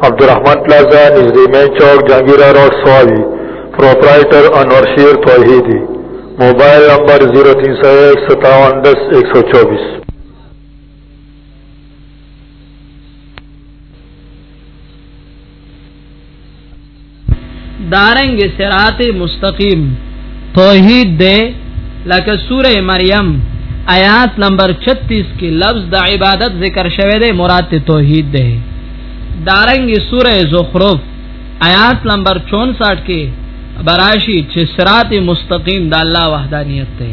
عبدالرحمن پلازا نزدی مین چوک جنگیرہ روڈ سوابی پروپرائیٹر انور شیر توحیدی موبایل نمبر 03015710124 دارنګ صراط مستقیم توحید دے لکه سوره مریم آیات نمبر 36 کې لفظ د عبادت ذکر شوی دی مراد ته توحید دی دارنګ سوره زخرف آیات نمبر 64 کې براشی چې صراط مستقیم د الله وحدانیت دی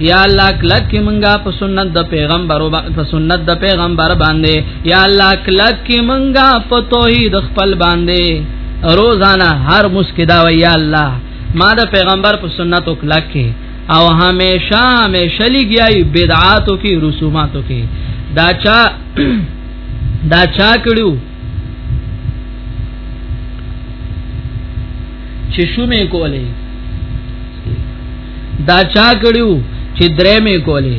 یا الله کلک کی منګه په سنت د پیغمبر په سنت د پیغمبر باندې یا الله کلک کی منګه په توحید خپل باندې روزانه هر مسکدا و یا الله ما د پیغمبر په سنت کلک کی او همیشه همیشه لګیای بدعاتو کی رسوماتو کی دا چا دا چا کړو چې شومې کولې دا چا کړیو چې درې مې کولې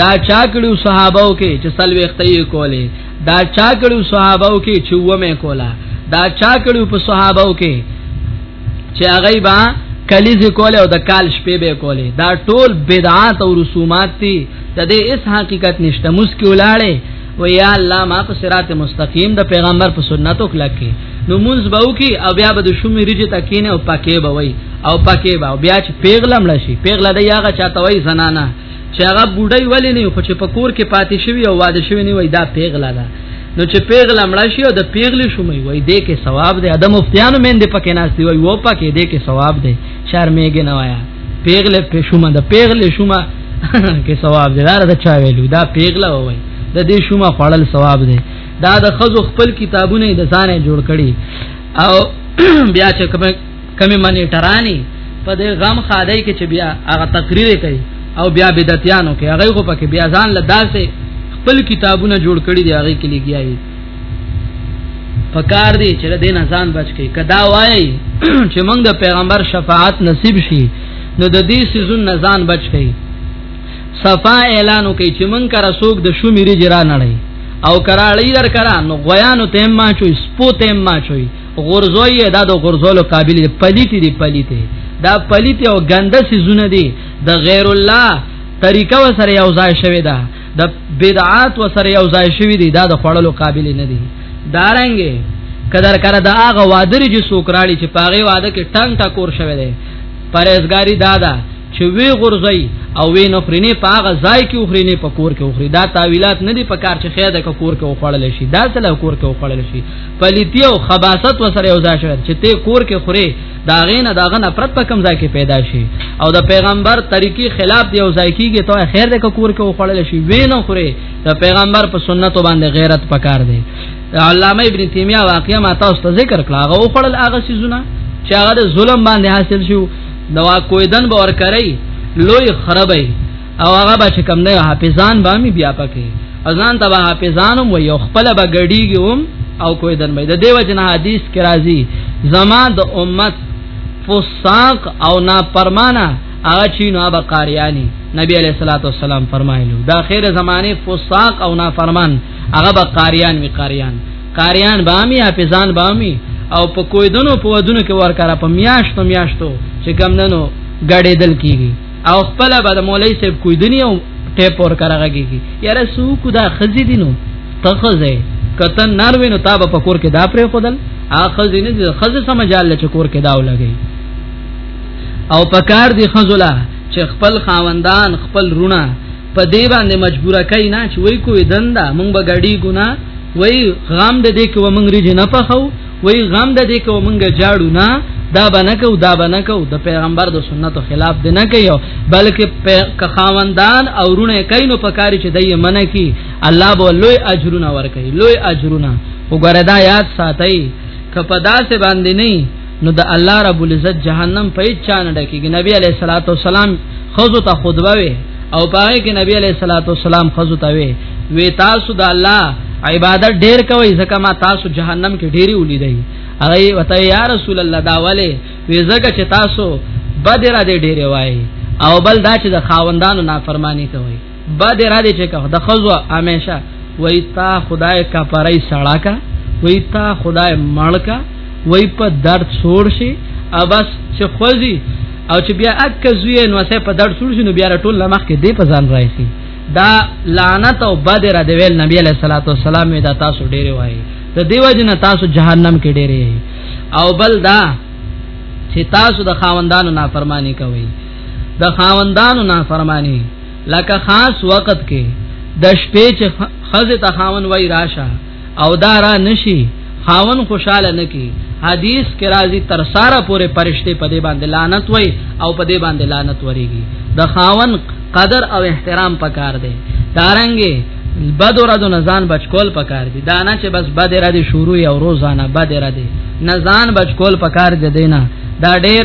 دا چا کړیو صحابو کې چې سلوي اختیې کولې دا چا کړیو صحابو کې چې و مې کولا دا چا کړیو په صحابو کې چې هغه با کلیزه کوله او د کال شپې به کوله دا ټول بدعات او رسومات دي د دې اس حقیقت نشته مسکی ولاړې و یا الله ما په صراط مستقیم د پیغمبر په سنتو کلک کې نو مونږ به وکي او بیا به د شومې ریجه تکینه او پاکې به وای او پاکې به بیا چې پیغلم لشي پیغله دی هغه چاته وای زنانه چې هغه بوډۍ ولې نه خو چې په کور کې پاتې شوی او واده شوی نه وای دا پیغله ده نو چې پیغله مړ شي او د پیغلې شومې وای دې کې ثواب دی ادم مفتیانو مند پکې ناس دی وای و پکې دې کې ثواب دی شرمېږي نه وایا پیغله په شومه د پیغله شومه کې ثواب دی دا د چا ویلو دا پیغله وای د دې شومه خړل ثواب دی دا د خزو خپل کتابونه د ځانه جوړ کړي او بیا چې کوم کمی منی ټرانی په دې غم خادای کې چې بیا هغه تقریر کوي او بیا بدعتیانو کې هغه خو پکې بیا ځان لداسه خپل کتابونه جوړ کړي دی هغه کې لګیایي پکار دی چې د دین ځان بچ کی کدا وای چې موږ د پیغمبر شفاعت نصیب شي نو د دې سيزون نه ځان بچ کړي صفا اعلان کوي چې من کرا سوق د شومیری جرا نړۍ او کراړی در کرا نو غیانو تیم ما چوي سپو تیم ما چوي غرزوی دا د غرزولو قابل دی پلیتی دی پلیتی دا پلیتی او ګنده سيزونه دي د غیر الله طریقه وسره یو ځای شوی دا د بدعات وسره یو ځای شوی دی دا د خړلو قابل نه دي دارنګه قدر کړه دا هغه وادر چې سوکراړي چې پاغه واده کې ټنګ ټکور شوی دی پرهیزګاری دادا چې وی غرزي او وی نه خرینه په هغه ځای کې خرینه په کور کې خري دا تعویلات نه دي په کار چې خیر د کور کې وخړل شي دا سره کور کې وخړل شي پلیتی او خباست وسره یو ځای شوی چې ته کور کې خوري دا غینه دا غنه پرد په کم ځای کې پیدا شي او د پیغمبر طریقې خلاف دی او ځای کېږي ته خیر د کور کې وخړل شي وی نه خوري د پیغمبر په سنت باندې غیرت پکار دی علامه ابن تیمیه واقعا ما تاسو ته ذکر کړه هغه وخړل هغه سيزونه چې هغه د ظلم باندې حاصل شو د واکویدن باور کوي لوی خرابې او هغه به کم نه حافظان به می بیا پکې اذان تبع حافظانم و یو خپل به ګډیږم او کویدن مې د دیو جن حدیث کې راځي زما د امت فساق او نافرمانه هغه چې نو ابا قاریانی نبی علیہ الصلوۃ والسلام فرمایلو دا خیر زمانه فساق او نافرمان هغه به قاریان وی قاریان قاریان به می حافظان به می او په کویدنو په ودونو کې ورکاره په میاشتو میاشتو چې کم ننو غړېدل کیږي او خپل به د مولوی صاحب کویدنی او ټیپ ور کارغږي یاره سو کو دا خزي دینو تخزه کتن ناروي نو تاب په کور کې دا پرې خدل اخذ نه دي خزه سمجال چې کور کې دا ولګي او پکار دي خزلا چې خپل خاوندان خپل رونه په دې باندې مجبوره کای نه چې وای کوې دنده مونږ به غړي ګنا وای غام د دې کې و مونږ ریج نه پخو وای غام د دې کې و مونږ جاړو نه دا بنکو دا بنکو د پیغمبر د سنتو خلاف دی نه کوي بلکې کخاوندان او رونه کین په کار چې دای منه کی الله به لوی اجرونه ورکړي لوی اجرونه وګوره دا یاد ساتي کپدا سے باندې نه نو د الله رب العزت جهنم په چا نه ډکیږي نبی علیہ الصلوۃ والسلام خذو ته خطبه وی او پاره کې نبی علیہ الصلوۃ والسلام خذو ته وی وی تاسو د الله عبادت ډیر کوي ځکه ما تاسو جهنم کې ډیری ولیدای هغه وته یا رسول الله دا والے وی ځکه چې تاسو بدره دې ډیره وای او بل دا چې د خاوندانو نافرمانی کوي بعد را دي چې کا د خزو همیشه وای تا خدای کا پرای سړا کا وای تا خدای مړ کا وای په درد سور شي ابس چې خوځي او چې بیا اک زوی نو سه په درد سور شي نو بیا ټول لمخ کې دی په ځان راځي دا لعنت او بدر د ویل نبی علیہ الصلوۃ والسلام دا تاسو ډیره وای د دیو جن تاسو جهنم کې ډیره او بل دا چې تاسو د خاوندانو نافرمانی کوئ د خاوندانو نافرمانی لکه خاص وخت کې د شپې چې خزه ته خاون وای راشه او دارا نشي خاون خوشاله نکی حدیث کې راځي تر ساره پورې پرشته په دې باندې لعنت وای او په دې باندې لعنت وريږي د خاون قدر او احترام پکار دی دارنګي بد ورځ نه ځان بچکول پکار دي دا نه چې بس بد را دي شروع او روزانه بد را دي نه ځان بچکول پکار دي دینه دا ډېر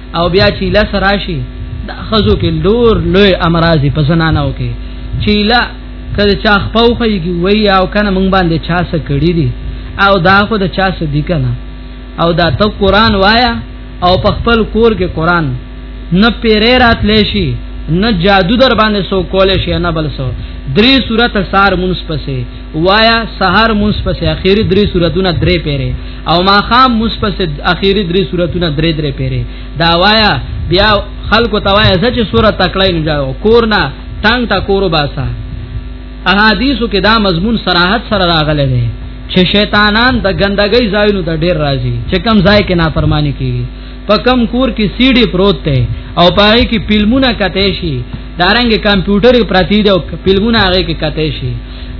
او بیا چې لس راشي د خزو کې لور لوی امراضي په زنانو کې چې لا کله چا خپو خيږي وای او کنه مونږ باندې چا څه کړی دي او دا خو د چا څه دي کنه او دا ته قران وایا او په خپل کور کې قران نه پیرې راتلې شي نه جادو در باندې سو کول شي نه بل سو درې صورت سار مونږ پسې وایا سحر مونږ پسې اخیری درې صورتونه درې پیرې او ما خام مصپس اخیری درې سوراتونه درې درې پیره دا وایا بیا خلکو ته وایا چې سورۃ تکړه نه جاو کور نه تنگ تا کور باسا احادیثو کې دا مضمون صراحت سره راغلی دی چې شیطانان د ګندګۍ ځایونو ته ډیر راځي چې کم ځای کې نافرمانی کوي په کم کور کې سیډي پروت دی او پای کې فلمونه کته شي دارنګ کمپیوټر پرتی دی او فلمونه هغه کې کته شي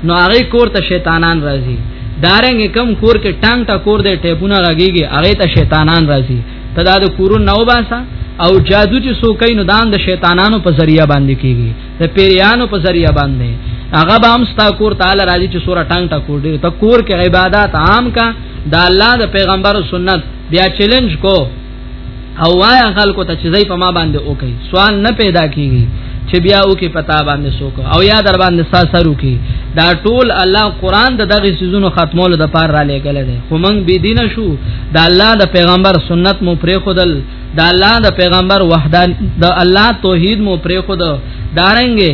نو هغه کور ته شیطانان راځي دارنګ کم کور کې ټانګ ټا کور دې ټیپونه راګيږي هغه ته شیطانان راځي تدا د کورو نو باسا او جادو چې سو کین نو دام د شیطانانو په ذریعہ باندې کیږي د پیریانو په ذریعہ باندې هغه به هم ستا کور تعالی راځي چې سوره ټانګ ټا کور دې ته کور کې عبادت عام کا دا الله د پیغمبر سنت بیا چیلنج کو او وایا خلکو ته چې زې په ما باندې وکي سوال نه پیدا کیږي چې بیا وکي پتا باندې سوک او یا در باندې ساسرو کی دا ټول الله قران د دغه سيزونو ختمولو د پار را لګل دي خو موږ بي دین شو دا الله د پیغمبر سنت مو پرې خودل دا الله د پیغمبر وحدان د الله توحید مو پرې خود دارنګي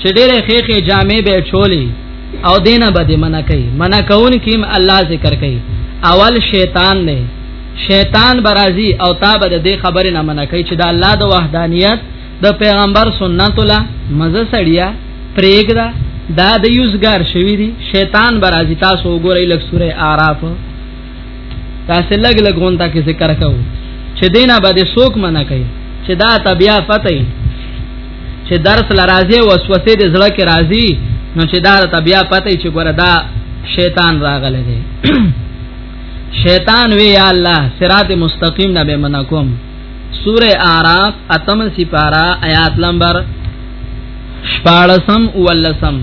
چې ډېر خېخې جامې به چولې او دینه به دې منع کوي منع کون کیم الله ذکر کوي اول شیطان نه شیطان برازي او تا به دې خبرې نه منع کوي چې د الله د وحدانیت د پیغمبر سنت الله مزه سړیا پرېګدا دا د یوزګار شوی دی شیطان برازي تاسو وګورئ لک سوره اعراف تاسو لګ لګ غونډه کې ذکر کوو چې دینه به دې سوک منع کوي چې دا تبیا پته چې درس لرازي وسوسه د زړه کې راځي نو چې دا ته بیا پته چې ګوره دا شیطان راغلی دی شیطان وی یا الله صراط مستقیم نه به منکم سوره اعراف اتم سپارا آیات نمبر شپاړسم اولسم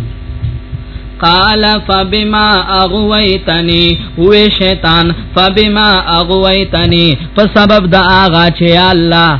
قال فبما اغويتني هو شیطان فبما اغويتني په سبب د اغا چې الله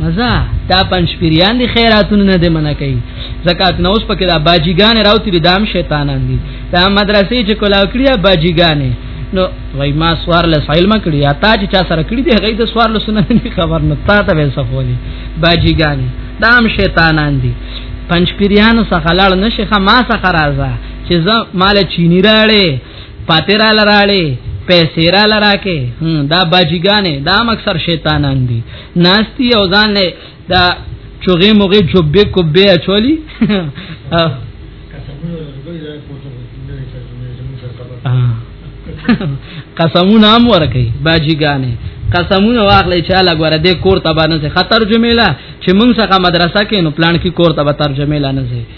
مزه دا پنځ پیریان دي خیراتونه نه دې منع کوي زکات نه اوس پکې دا باجیګان راوتی دي دام شیطانان دي دا مدرسې چې کولاو کړی باجیګانې نو وای ما سوار له سایل ما کړی یا تا چې چا سره کړی دی غي د سوار له سنت نه خبر نه تا ته وې سفولې باجیګانې دام شیطانان دي پنځ پیریان څخه لاړ نشي خما څخه راځه چې زه مال چینی راړې پاترا لراړي پیسې را لراکه دا باجیګانې دا مکسر شیطانان دي ناستی او ځان نه دا چوغې موغې جوبې کوبې اچولي قسمونه هم ورکي باجیګانې قسمونه واخلې چې الله غره دې کور ته باندې خطر جمیلا چې موږ څخه مدرسه کې نو پلان کې کور ته به ترجمه لانه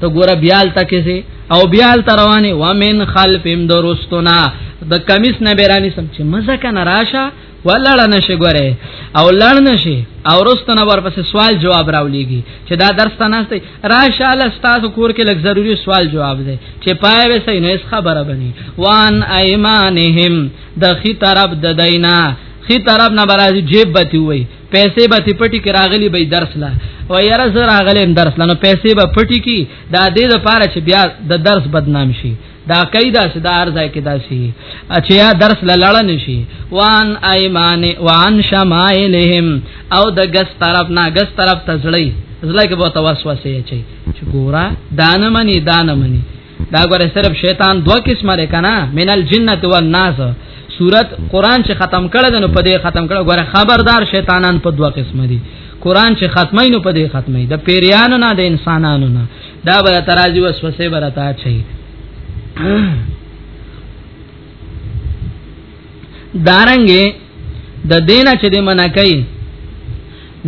ته ګوره بیال تکې سي او بیال تروانه ومن خلفم درستنا د کمیس نه بیرانی سم چې مزه کنه راشه ولړ نشي ګوره او لړ نشي او رستنه ورپسې سوال جواب راولېږي چې دا درس ته نهسته راشه له تاسو کور کې لږ ضروری سوال جواب دی چې پای به سې نه خبره بني وان ايمانهم د خي طرف د دینا خي طرف نه برازي جیب بتی وي پیسې به تی پټی کې راغلی به درس لا و یاره زه راغلم درس لنو پیسې به پټی کې دا دې د پاره چې بیا د درس بدنام شي دا قیدا چې دا ارزای کې دا شي اچیا درس لړل نشي وان ایمان وان شمائلهم او د غس طرف نه غس طرف تزړی زړه کې به توسوسه چي چې ګورا دانه منی دانه منی دا غره صرف شیطان دوه قسمه لري کنه من الجنه والناس صورت قران چې ختم کړه نو په دې ختم کړه غره خبردار شیطانان په دوه قسمه دي قران چې ختمای نو په دې ختمای د پیریانو نه د انسانانو نه دا به ترازی وسوسه برتا چي دارنګه د دینه چې د منکای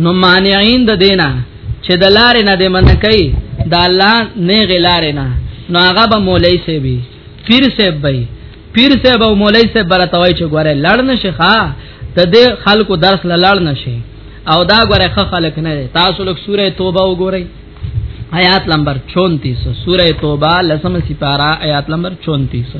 نو مانعين د دینه چې د لارې نه د منکای د الله نه غلارې نه نو هغه به مولای سی وي پیر سی وي پیر سی به مولای سی برتوي چې ګوره لړ نشي ښا د دې خلکو درس لړ نشي او دا ګوره خلک نه تاسو لوک سوره توبه وګورئ آیات نمبر 34 سوره توبه لسم سپارہ آیات نمبر 34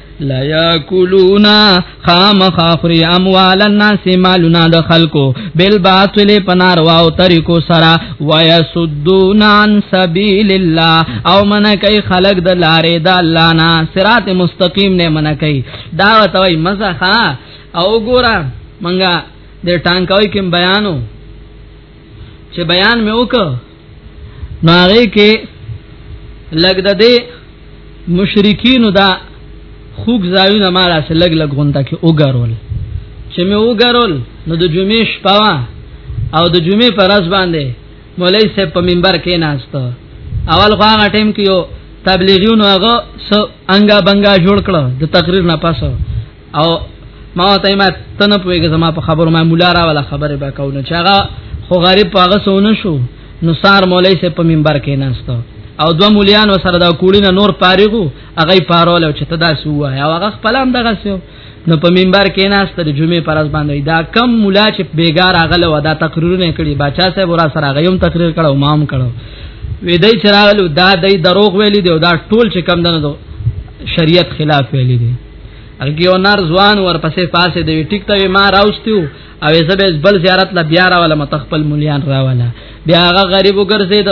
لا یاکلونا خامخ اخری اموال الناس مالنا د خلکو بل باطل پنار واو طریقو سرا ويسدون عن سبیل الله او من کوي خلق د لارې د الله نه صراط مستقیم نه من کوي دا وتوي مزه ها او ګورا منګه د ټانکوي کوم بیانو چې بیان مې وکړ نو هغه کې لګ د دې مشرکین دا خوګ ځایونه ما لا سره لګ لګ غونډه کې وګرول چې مې وګرول نو د جمعې شپه او د جمعې پر ورځ باندې مولای صاحب په منبر کې ناشته اول خو هغه ټیم کې یو تبلیغیونو هغه څو انګا بنګا جوړ کړ د تقریر نه پاسه او ما ته ما تنه پويګه زما په خبرو ما مولا را ولا خبره به کو نه چاغه خو غریب پاغه سونه شو نو سار مولای سه په منبر کې نهسته او دو مولیان و سره دا کوړی نه نور پاریغو هغه پارول چې تدا سو هغه هغه خپلام دغه سو نو په منبر کې نهسته د جمعې پرز باندې دا کم مولا چې بیګار اغله ودا تقریرونه کړي بچا صاحب ورا سره غيوم تقریر کړو مام کړو وې دای چراغلو دا دای دروغ ویلي دی او دا ټول چې کم دنه شریعت خلاف ویلي دی الګیو نار ځوان ورپسې پاسې دی ټیک ته ما راوستیو او زبې بل زیارت لا بیا راواله متخپل مليان راواله بیا هغه غریب وګرځید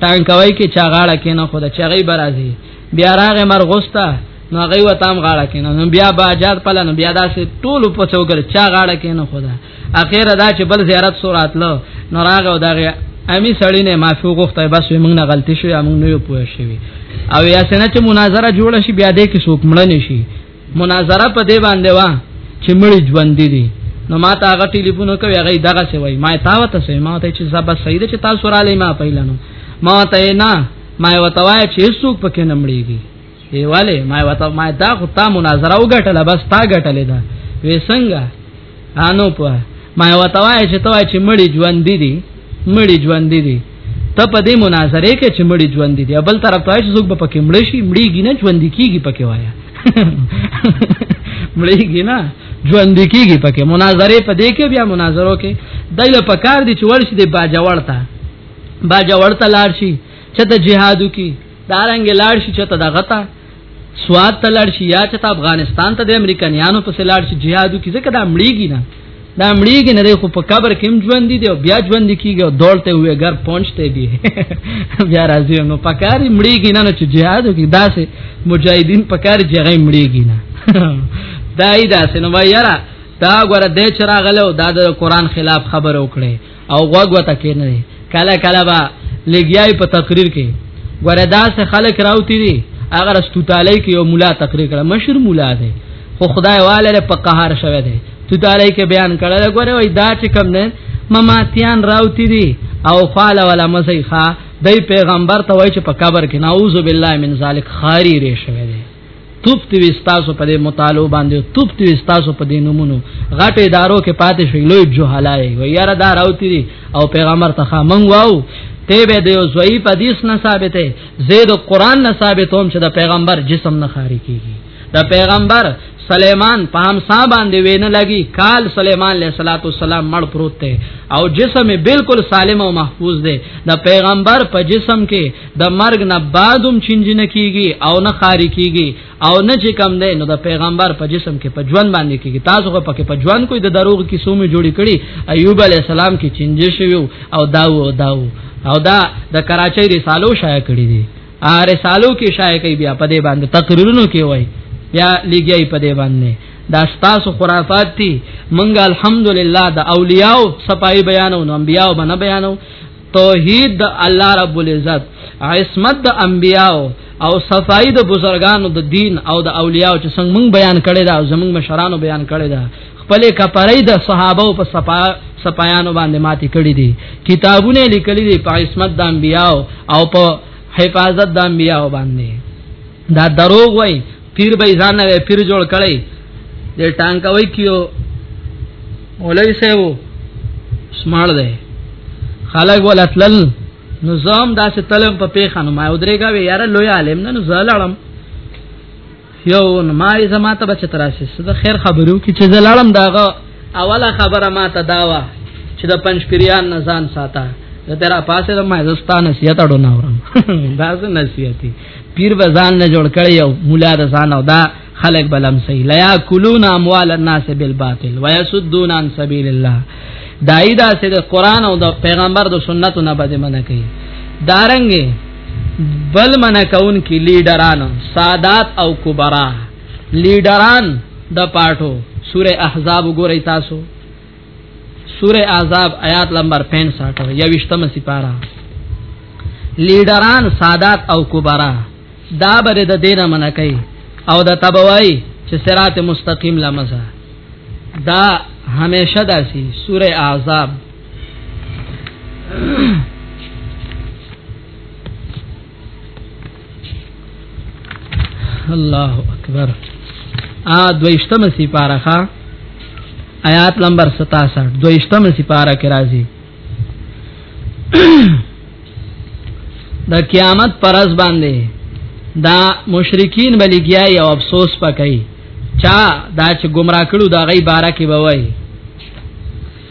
ټانکوي کې چاغاړه کینه خود چغې برازي بیا راغه مرغوستا نو هغه وتام غاړه کینه نو بیا باجات پلن بیا داسې ټول په څوګر چا غاړه کینه خدا اخر دا چې بل زیارت سورات لو نو راغو دا امی سړی نه معافي غوښته بس موږ نه غلطي شو یا موږ نه پوه شوی او یا سنه چې مناظره جوړه شي بیا دې کې څوک مړ نه شي مناظره په دې باندې وا چې مړ ژوند دي نو ما ته هغه ټلیفون کوي هغه دغه څه وای ما تا وته سه ما ته چې زبر سید چې تاسو را لې ما پیلانو ما ته نه ما وتوای چې څوک پکې نمړيږي دیواله ما وته ما دا خو تا مناظره وګټل بس تا ګټلې ده وې څنګه انو په ما وته وای چې توای چې مړی ژوند دي دي مړی ژوند دي دي ته په دې مناظره کې چې مړی ژوند دي بل طرف ته چې زوګ په پکې مړ شي مړیږي نه ژوند کیږي پکې وایا مړیږي نه ژوند کیږي پکې مناظره په دې کې بیا مناظرو کې دایله پکار دي چې ورشي د باجوړتا باجوړتا لار شي چې ته جهادو کې دارنګ لاړ شي چې ته دغه ته سواد ته لاړ شي یا چې ته افغانستان ته د امریکایانو په سلاړ شي جهادو کې ځکه دا مړیږي نه دا مړیږي نه خو په قبر کې هم ژوند دي او بیا ژوند کیږي او دولته وي ګر پونچته دي بیا راځي نو پکاري مړیږي نه چې جهادو کې داسې مجاهدین پکاري چې غي مړیږي نه دای داسې نو وایرا دا غره د چراغلو دا د قران خلاف خبر وکړي او غوګ وته کې نه کله کله با لګیای په تقریر کې ګوره دا څه خلک راوتی دي اگر استوتالی کې یو مولا تقریر کړه مشر مولا دی خو خدای والے په قهر شوه دی توتالی کې بیان کړه ګوره وای دا چې کم نه مماتیان راوتی دي او فال ولا مزیخه دای پیغمبر ته وای چې په قبر کې نعوذ بالله من ذلک خاری ری شوه دی توپ تی وستاسو په دې مطالعه باندې توپ تی وستاسو په دې نمونه غټه ادارو کې پاتې شوی لوی جوهلای و یاره دا راوتی دي او پیغمبر ته خامن واو ته به د یو ضعیف حدیث نه ثابتې زید قرآن نه ثابتوم چې د پیغمبر جسم نه خاري کیږي د پیغمبر سلیمان په همسا باندې وینه لګي کال سلیمان علیہ الصلوۃ والسلام مړ پروت دی او جسم بالکل سالم او محفوظ دی د پیغمبر په جسم کې د مرګ نه بعدم چنج نه کیږي او نه خاري کیږي او نه چې کم دی نو د پیغمبر په جسم کې په ژوند باندې کیږي تاسو په کې په ژوند کوی د دروغ کې سومې جوړی کړي ایوب علی السلام کې چنج شوی او داو او داو او دا د کراچۍ رسالو شایع کړي دي ا رسالو کې شایع کوي بیا په دې باندې تقریرونو کې وای بیا لګیای په دې باندې دا ستاسو خرافات دي منګه الحمدلله د اولیاء صفای بیانو نو انبیاء باندې بیانو توحید د الله رب العزت عصمت د انبیاو او صفائی د بزرگانو د دین او د اولیاء چې څنګه مونږ بیان کړی دا زمونږ مشرانو بیان کړی دا خپل کپړې د صحابه په صفا صفایانو باندې ماتي کړی دي کتابونه لیکلي دي په عصمت د انبیاو او په حفاظت د انبیاو باندې دا دروغ وای پیر به ځان نه پیر جوړ کړي د ټانکوي کیو مولوی صاحب سماړ دی خلک ولتل نو زم داسې تلم په پیخانو ما ودرېګا وی یاره لوی عالم نه نو زلړم یو نو ما یې زما ته بچ تراسي سده خیر خبرو کی چې زلړم داغه اوله خبره ما ته داوا چې د پنځ پیریان نه ځان ساته زه تیرا پاسه د مازستان نصیحت اډو نه اورم دا څه نصیحتي پیر به ځان نه جوړ کړی یو مولا د ځان او دا خلق بلم سی لا یاکلون اموال الناس بالباطل ويسدون عن سبيل الله دای دا سه د قران او د پیغمبر د سنتو نه بده منه کوي دارنګ بل منه کون کی لیډران سادات او کبرا لیډران د پاټو سوره احزاب ګورئ تاسو سوره عذاب آیات نمبر 65 یوشتمه سپارا لیډران سادات او کبرا دا بر د دینه منکای او د تبوای چې صراط مستقیم لمزه دا همیشه داسي سوره عذاب الله اکبر ا دویشتمه سی پارخه آیات نمبر 67 دویشتمه سی پارا کې راځي د قیامت پرز باندې دا مشرکین بلګیا یو افسوس پکای چا دا چې گمراه کړو دا غي بارا کې بوي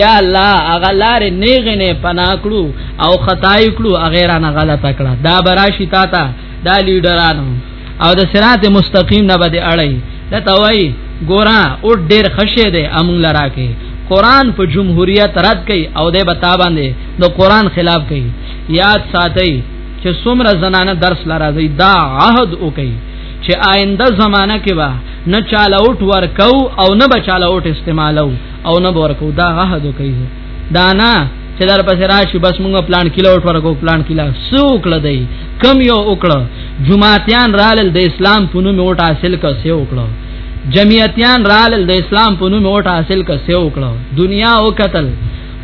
یا الله هغه لار نه غنه پنا کړو او خدای کړو هغه را نه غلطه کړه دا براشی تا تا دا لیډرانو او د صراط مستقیم نه بده اړای دا توای ګورا او ډیر خشه ده امون لرا کې قران په جمهوریت رد کړي او د بتا باندې د قران خلاف کړي یاد ساتي چې څومره زنانه درس لرا دی دا عهد وکړي چې آینده زمانہ کې به نه چاله اوټ ورکو او نه بچاله اوټ استعمالو او نه ورکو دا عهد کوي دا نه چې در پسې راشي بس موږ پلان کې لوټ ورکو پلان کې لا سوک لدی کم یو وکړه جمعاتیان رالل د اسلام په نوم وټ حاصل کا سه وکړه جمعیتیان رالل د اسلام په نوم وټ حاصل کا سه وکړه دنیا او قتل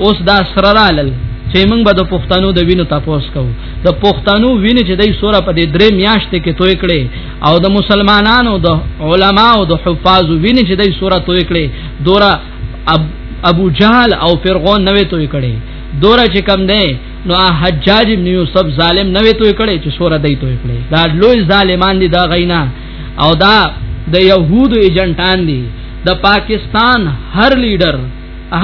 اوس دا سره رالل چې موږ به د پښتنو د وینو تاسو کو د پښتنو وینې چې دای سوره په دې درې میاشتې کې توې کړې او د مسلمانانو د علماو د حفاظ وینې چې دای سوره توې کړې دورا اب ابو جهل او فرعون نوې توې کړي دورا چې کم دی نو حجاج ابن یوسف ظالم نوې توې کړي چې سوره دی توې کړي دا لوی ظالمان دي دا غینا او دا د يهودو ایجنټان دي د پاکستان هر لیډر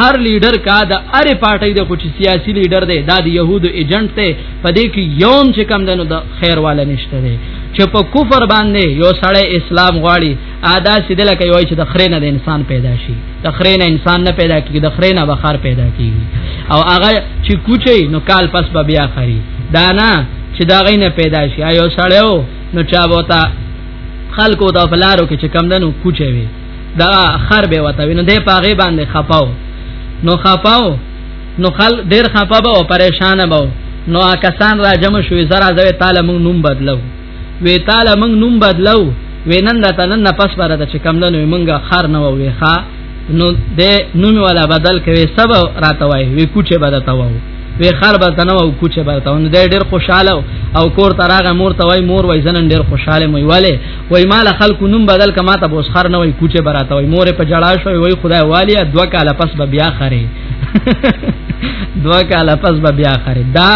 هر لیډر کا د اره پارټي د کوچ سیاسي لیډر دی دا د يهودو ایجنټ ته پدې کې یوم چې کم دنو د خیر والا نشته دی چې په کفر باندې یو سړی اسلام غواړي ادا سیده لکه یو چې د خرینه د انسان پیدا شي د خرینه انسان نه پیدا کیږي د خرینه بخار پیدا کیږي او هغه چې کوچي نو کال پس به بیا خري دا نه چې دا غینه پیدا شي ایو سړیو نو چا بوتا خلکو د فلارو کې چې کم دنو کوچي وي دا خر به وته وینو د پاغه باندې خپاو نو خپاو نو خل ډیر خپابه او پریشان به نو کسان را جمع شوې زرا زوی تعالی مونږ نوم بدلو وی تعالی موږ نوم بدلو وینن د تنن پس پر د چکم دنو موږ خر نه وې ښا نو د نوم ولا بدل کوي سب راته وای وی کوچه بدل تا وو وی خر به تنو او کوچه به تنو د ډیر خوشاله او کور تراغه مور ته وای مور وای زنن ډیر خوشاله مې والے وای مال خلکو نوم بدل کما ته بوس خر نه وای کوچه براته وای مور په جړا شو وای خدای والی دوا کاله پس به بیا خره دوا کاله پس به بیا خره دا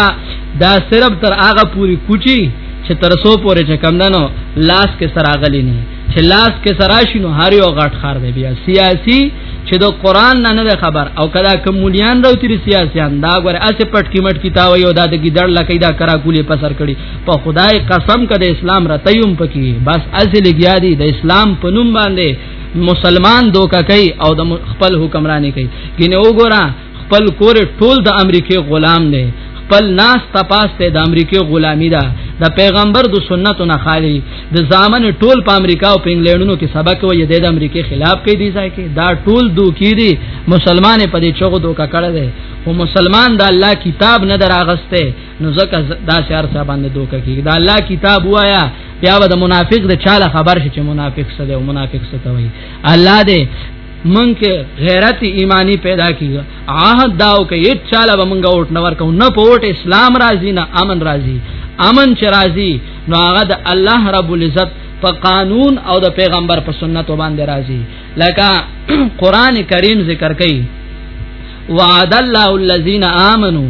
دا صرف تر هغه پوری کوچی چې ترسو پورې چې کم دنو لاس کې سراغلی نه چې لاس کې سراشینو هر یو غټ خار دی بیا سیاسي چې د قران نه نه خبر او کدا کوم مليان راو تیر سیاسيان دا غره اسه پټ کی مټ کتاب یو دا د ګډړ لکې دا کرا کولې پسر کړي په خدای قسم کده اسلام را تیم پکې بس اسه لګیا دي د اسلام په نوم باندې مسلمان دوکه کوي او د خپل حکمرانی کوي کینه وګوره خپل کور ټول د امریکای غلام دی خپل ناس تپاسته د امریکای غلامی ده د پیغمبر د سنتو نه خالی د زامن ټول په امریکا او په انګلندونو کې سبق وي د امریکای خلاف کې دی ځای کې دا ټول دوکې دي مسلمان په دې چغو دوکا کړه دی او مسلمان د الله کتاب نه دراغسته نو زکه دا شعر صاحب باندې دوکا کیږي دا الله کتاب وایا بیا به د منافق د چاله خبر شي چې منافق څه دی او منافق څه کوي الله دې من کې غیرت ایمانی پیدا کیږي عهد داو کې هیڅ چاله به مونږ وټ نه ورکو نه په وټ اسلام راضی نه امن راضی امن چې راضی نو هغه د الله رب العزت په قانون او د پیغمبر په سنت باندې راضی لکه قران کریم ذکر کوي وعد الله الذين امنوا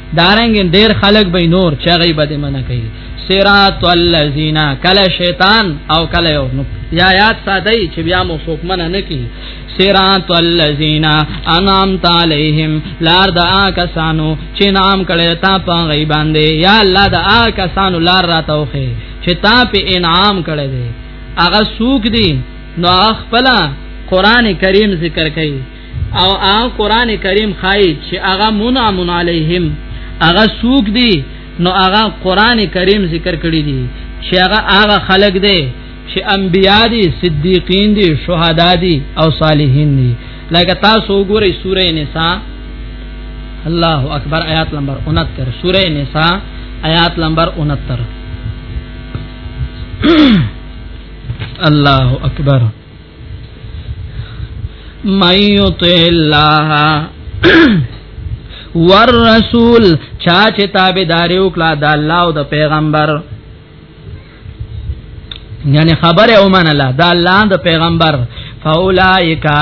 دارنګ ډیر خلک به نور چا غیبه دې منه کوي صراط الذین کله شیطان او کله یو نو یا یاد ساتي چې بیا مو څوک منه نه کوي صراط الذین انعمت علیہم لار د آکسانو چې نام کړي تا په غی باندې یا الله د آکسانو لار را توخه چې تا په انعام کړي دي هغه سوق دي نو خپل قران کریم ذکر کوي او هغه قران کریم خای چې هغه منعم علیهم هغه سوق دی نو هغه قران کریم ذکر کړی دی چې هغه هغه خلق دی چې انبیا دي صدیقین دي شهدا دي او صالحین دي لکه تاسو وګورئ سوره نساء الله اکبر آیات نمبر 69 سوره نساء آیات نمبر 69 الله اکبر من یطع الله والرسول چا چې تابعداري وکړه د الله او د پیغمبر یعنی خبره او من الله د الله د پیغمبر فاولائکا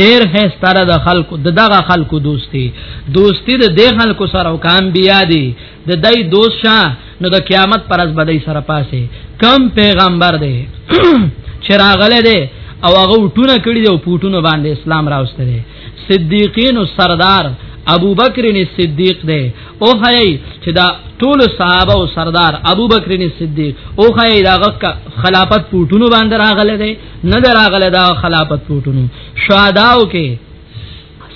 ډیر هیڅ تر د خلکو د دغه خلکو دوستي دوستي د دې خلکو سره او کام بیا دي د دای دوست شه نو د قیامت پر از بدای سره پاسه کم پیغمبر دی چې راغله دی او هغه ټونه کړی دی او پټونه باندې اسلام راوسته دی صدیقین او سردار ابو بکر صدیق دی او هي چې دا ټول صحابه او سردار ابو بکر صدیق او هي دا خلافت پټونو باندې راغله دی نه دراغله دا خلافت پروتونو شهداو کې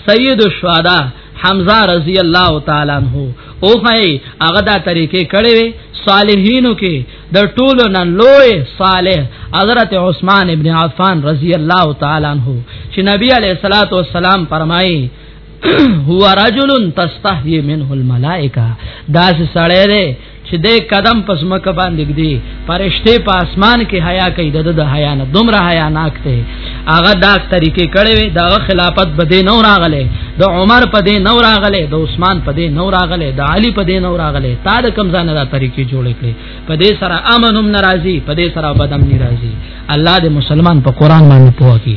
سید الشهدا حمزه رضی الله تعالی عنہ او فای هغه دا طریقې کړې وي صالحینو کې د ټولو نن لوی صالح حضرت عثمان ابن عفان رضی الله تعالی عنہ چې نبی علیہ الصلوۃ والسلام فرمایي هو رجل تستحي منه الملائکه دا سړی دی چې د قدم پس مکه باندې دی پرشته په اسمان کې حیا کوي د د حیا نه دومره حیا ناک ته هغه دا طریقې کړې وي دا خلافت بده نو راغله د عمر په دې نو راغله د عثمان په دې نو راغله د علي په دې نو راغله تا د کم ځانه دا طریقې جوړې کړې په دې سره امن هم ناراضي په دې سره بدم ناراضي الله دې مسلمان په قران باندې پوهه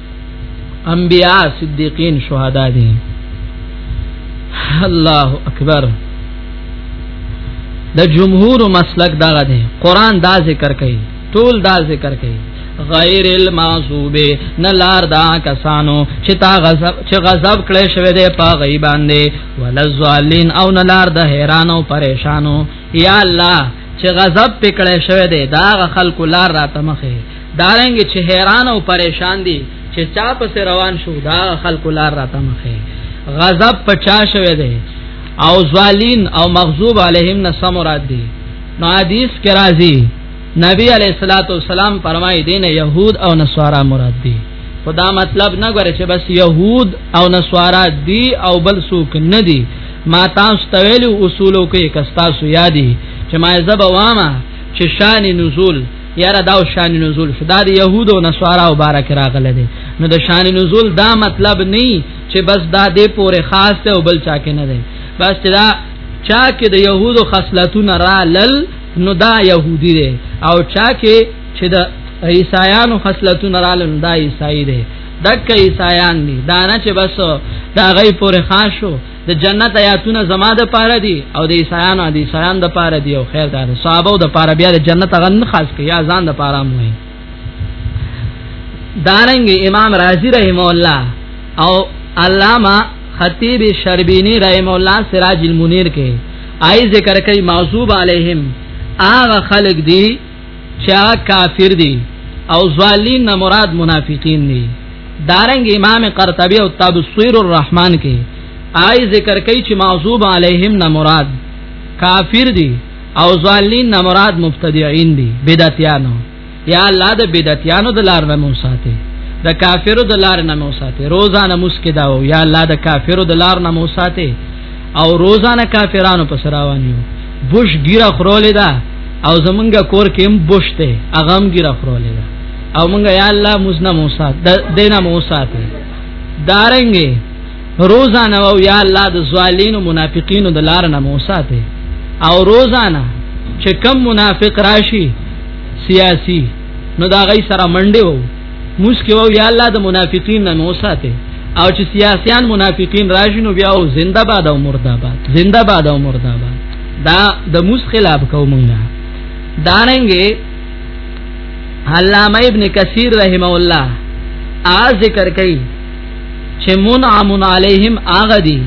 انبیاء صدیقین شهدا دي الله اکبر د جمهور مسلک دا ده قران دا ذکر کوي ټول دا ذکر کوي غیر المعصوب نلار دا کسانو چې تا غضب چې غضب کړي شوی دی په غی باندې ولزوالین او نلار د حیران او پریشانو یا الله چې غضب پکړې شوی دی دا خلکو لار راته مخه دارنګ چې حیران او پریشان دي چې چا پس روان شو دا خلکو لار راته مخه غضب پچا شوه دی او زوالین او مغضوب علیهم نه سمورات دي نو حدیث کې راځي نبی علیہ الصلوۃ والسلام فرمایي دین یهود او نصارا مراد دي خدا مطلب نه غره چې بس يهود او نصارا دي او بل څوک نه دي ما تاسو ته ویلو اصولو کې کستا سو یادي چې ما زب وامه چې شان نزول یاره دا شان نزول شو دا د يهودو او نصارا او بارک راغله دي نو د شان نزول دا مطلب نه چې بس دا دې پورې خاص ته او بل چا کې نه دی بس دا چا کې د يهودو خصلتونه را لل نو دا يهودي دی او چا کې چې د عیسایانو خصلتونه را لل دا عیسائی دی دک عیسایان دي دا نه چې بس دا غي پورې خاص شو د جنت آیاتونه زما د پاره دي او د عیسایانو د عیسایان د پاره دي او خیر ده صحابه د پاره بیا د جنت هغه نه خاص کې یا ځان د پاره مو وي دارنګ امام رازی رحم الله او علامہ خطیب شربینی رحم الله سراج المنیر کې آی ذکر کوي موضوب علیہم هغه خلق دي چا کافر دي او ظالین نه مراد منافقین دي دارنګ امام قرطبي او تبصیر الرحمن کې آی ذکر کوي چې معذوب علیهم نه مراد کافر دي او ظالین نه مراد مبتدعين دي بدعتيانو یا الله د بدعتيانو د لار نه مو ساتي د کافرو د لار نه مو ساتي روزانه مسکه داو یا الله د کافرو د لار نه مو ساتي او روزانه کافرانو پس روان یو بوش ګیره خرولې ده او زمونږ کور کې هم بوش ته هغه هم ګیره خرولې ده او مونږ یا الله مزنا موسی د دینه موسی ته دارنګې روزانه او یا الله د زوالینو منافقینو د لار نه موسی ته او روزانه چې کم منافق راشي سیاسی نو دا غي سره منډه وو مسکو یا الله د منافقین نه مو ساته او چې سیاسيان منافقین راجنو بیا او زنده باد او مرده باد زنده باد او مرده باد دا د موس خلاف کومنګا داننګي علامه ابن کثیر رحم الله ا ذکر کوي چې منعم علیهم اغه دي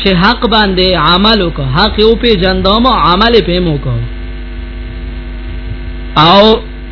چې حق باندې عمل وکړه حق او په جندوم عمل په مو کو او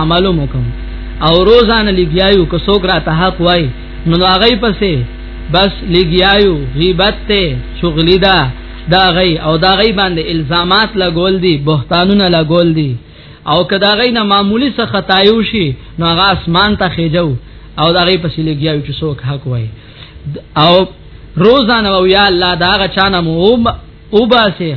عملو مکم او روزانه لګیایو کو سوک را ته حق وای نو هغه پسې بس لګیایو غیبت ته شغلی دا دا غي او دا غي باندې الزامات لګول دي بهتانونه لګول دي او کدا غي نه معمولی څه خدایو شي نو هغه اسمان ته خېجو او دا غي پسې لګیایو چې سوک حق وای او روزانه او یا الله دا غچانه مو او باسه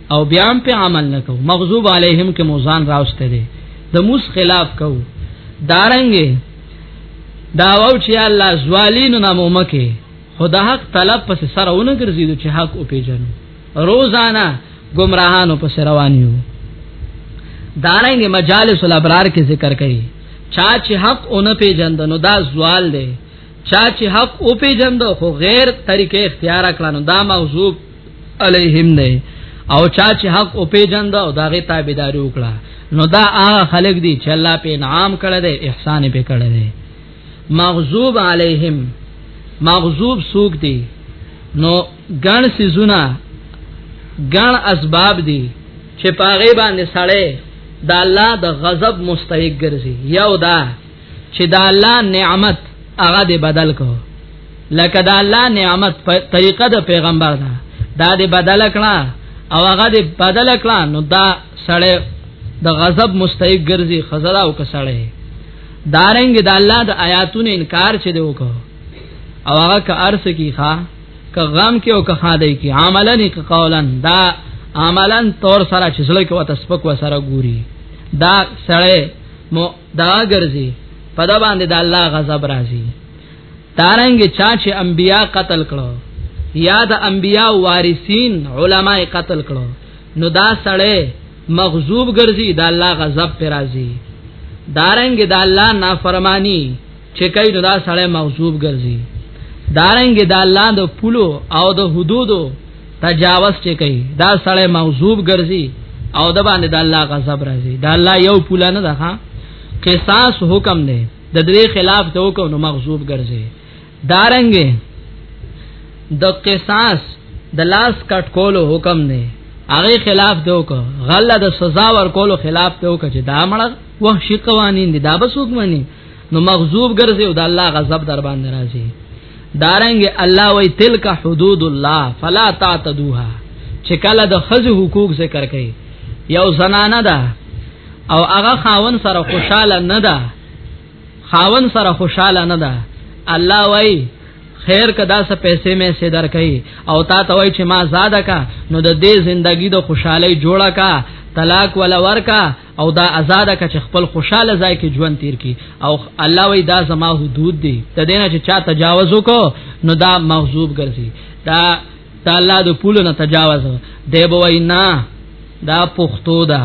او بیا هم په عمل نه کو مغضوب علیهم کې موزان راوسته دي د موس خلاف کو دارنګي داوو چې الله زوالین نامومه کې خدا حق طلب پس سرونه ګرځیدو چې حق او پیجن روزانا گمراهانو پس روان یو دارنګ مجالس الابرار کې ذکر کړي چا چې حق او نه پیجن نو دا زوال دی چا چې حق او پیجن خو غیر طریقې اختیار کړنو دا موضوع علیهم نه او چا چې حق او پیجن دا او داغه تابعداري وکړه نو دا هغه خلک دي چې الله په انعام کړه دې احسان په کړه دې مغضوب علیهم مغضوب سوق دي نو ګڼ سيزونه ګڼ اسباب دي چې پاغه باندې سړی دا الله د غضب مستحق ګرځي یو دا چې دا الله نعمت هغه دې بدل کو لکه دا الله نعمت په طریقه د پیغمبر دا دا دې بدل کړه او هغه دې بدل کړه نو دا سړی د غضب مستحق ګرځي خزرا او کسړی دارنګ د دا الله د آیاتونو انکار چي دی وکړو او هغه که ارس کی ښا که غم کې او که خاده کې عملا نه که قولا دا عملا تور سره چې سړی کوته سپک و سره ګوري دا سړی مو دا ګرځي په دا باندې د الله غضب راځي دارنګ چا چې انبیا قتل کړو یا د انبیا وارثین علما قتل کړو نو دا سړی مغضوب ګرځي د الله غضب پر راځي دارنګ د الله نافرمانی چې کوي نو دا سړی مغضوب ګرځي دارنګ د الله د پولو او د حدودو تجاوز چې کوي دا سړی موضوب ګرځي او د باندې د الله غضب راځي د الله یو پوله نه ده ها قصاص حکم دی د دې خلاف ته وکړو نو مغضوب ګرځي دارنګې د دا قصاص د لاس کټ کولو حکم دی هغه خلاف ته وکړو غله د سزا ور کولو خلاف ته وکړو چې دا مړ وحشي قوانين دي دا به څوک مني نو مغضوب ګرځي او د الله غضب در باندې راځي دارنګ الله وی تلک حدود الله فلا تعتدوها چې کله د خزو حقوق ذکر کړي یو زنانه ده او هغه خاون سره خوشاله نه ده خاون سره خوشاله نه ده الله وی خیر کدا څه پیسې مې سي درکې او تا ته وای چې ما زاده کا نو د دې ژوندۍ د خوشحالي جوړه کا طلاق ولا ورکا او دا آزاد کچ خپل خوشاله ځای کې ژوند تیر کی او الله وی دا زما حدود دی ته دینه چې چا تجاوز وکړو نو دا مغضوب ګرځي دا دا الله د پولو نه تجاوز دی به وای نه دا پختو ده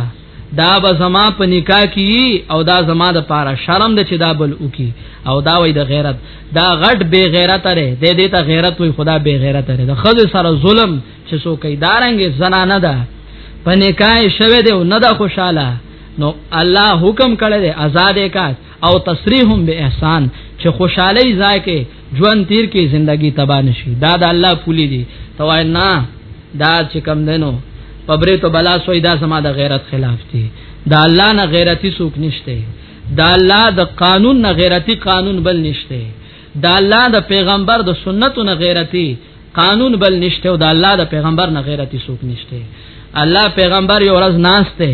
دا به زما په نکاح کې او دا زما د پاره شرم ده چې دا بل وکي او دا وای د غیرت دا غټ بے غیرت لري د دې ته غیرت وای خدا بے غیرت لري د خځه سره ظلم چې سو کوي دارنګ زنانه ده په نکاح شوه دی او نه ده خوشاله نو الله حکم کړی دی آزاد کا او تصریحهم به احسان چې خوشاله ځای کې ژوند تیر کې ژوندۍ تبا نشي دا د الله پولی دی توای نه دا چې کم دینو پبره تو بلا سوی دا سما د غیرت خلاف دی دا الله نه غیرتی سوک نشته دا الله د قانون نه غیرتی قانون بل نشته دا الله د پیغمبر د سنتو نه غیرتی قانون بل نشته او د الله د پیغمبر نه غیرتی سوک نشته الله پیغمبر یو ورځ ناشته